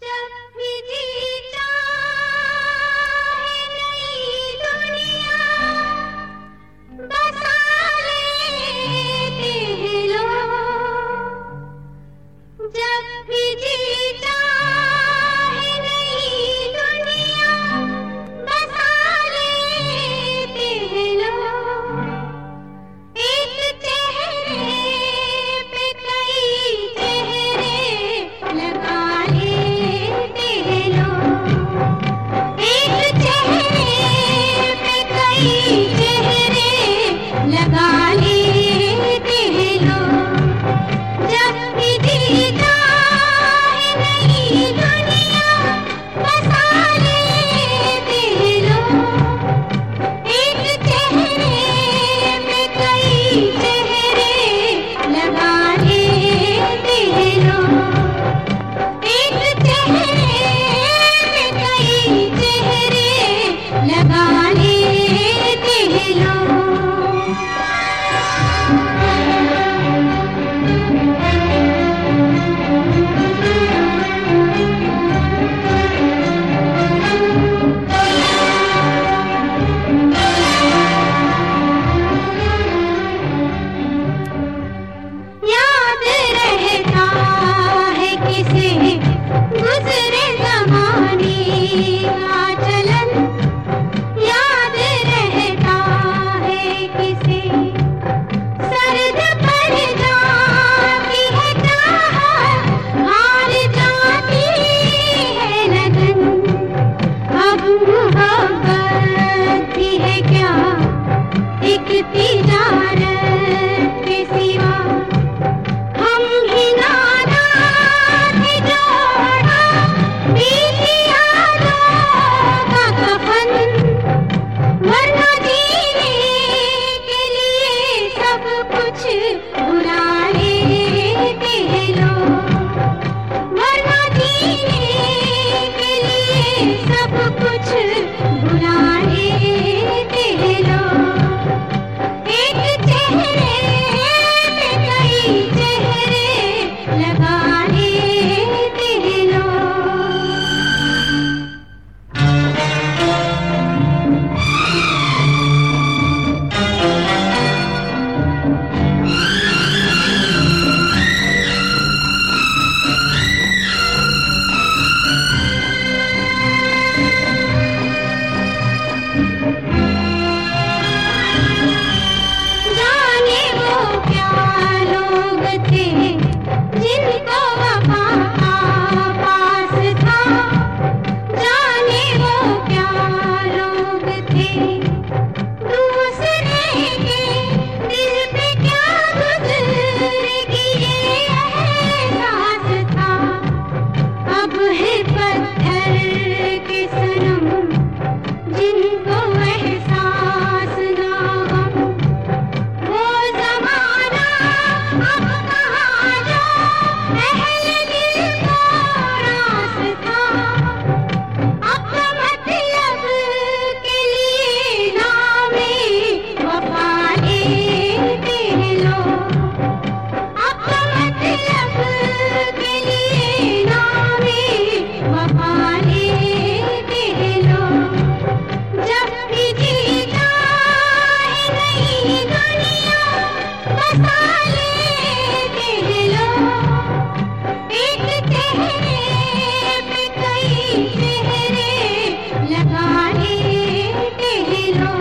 Yeah. 去 रहे टहलो